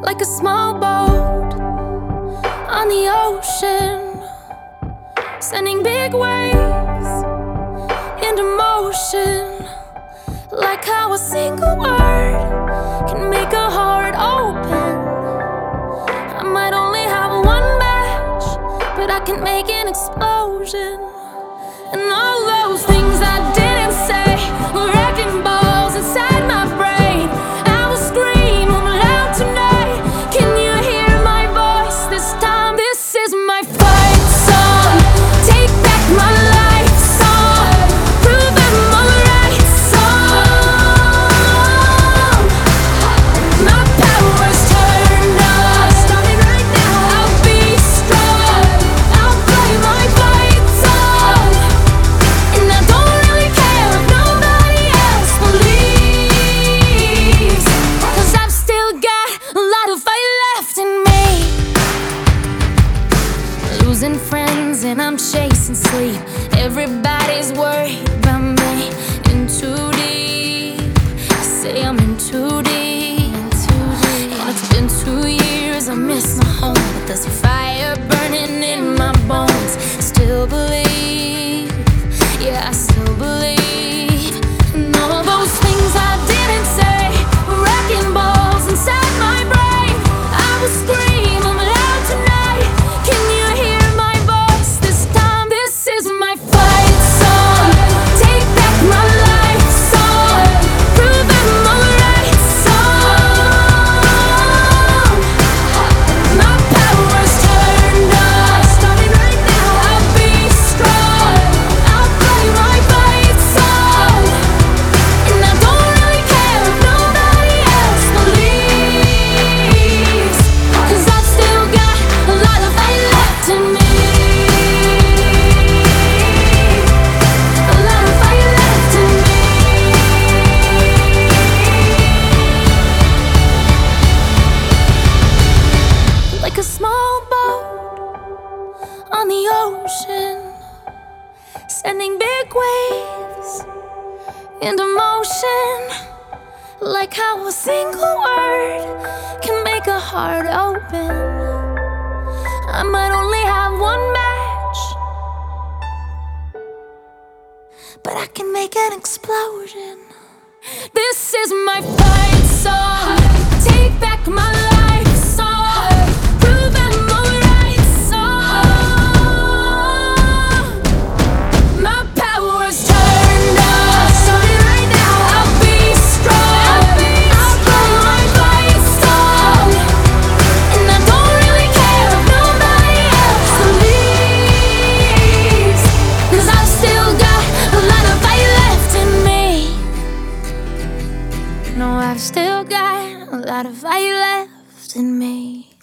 like a small boat on the ocean, sending big waves into motion, like how a single word can make a heart open. I might only have one match, but I can make an explosion. sleep. Everybody's worried about me. In too deep, I say I'm in too deep. And it's been two years. I miss my home, but there's a small boat on the ocean, sending big waves into motion. Like how a single word can make a heart open. I might only have one match, but I can make an explosion. This is my. got a fight left in me.